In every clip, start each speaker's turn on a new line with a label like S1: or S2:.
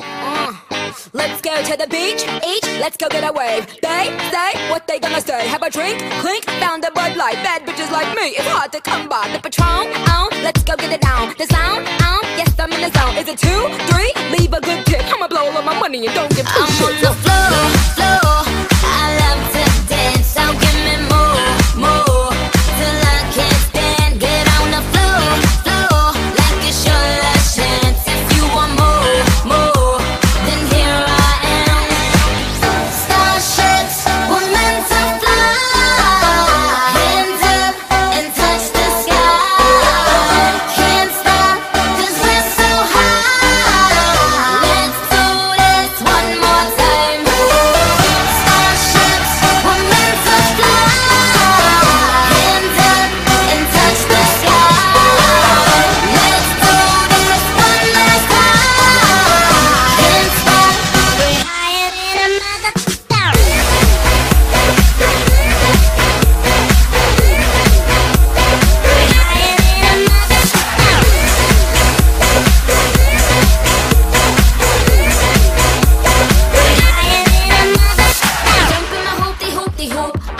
S1: Uh, let's go to the beach, each, let's go get a wave. They say what they gonna say. Have a drink, clink, found a Bud Light. Bad bitches like me, it's hard to come by. The Patron, on, let's go get it down. The sound, on, yes I'm in the zone. Is it two, three? Leave a good tip. I'ma blow all of my money and don't give two I'm on the
S2: floor, floor.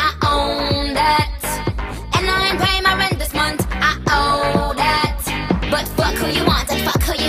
S2: I own that. And I ain't paying my rent this month, I owe that. But fuck who you want and fuck who you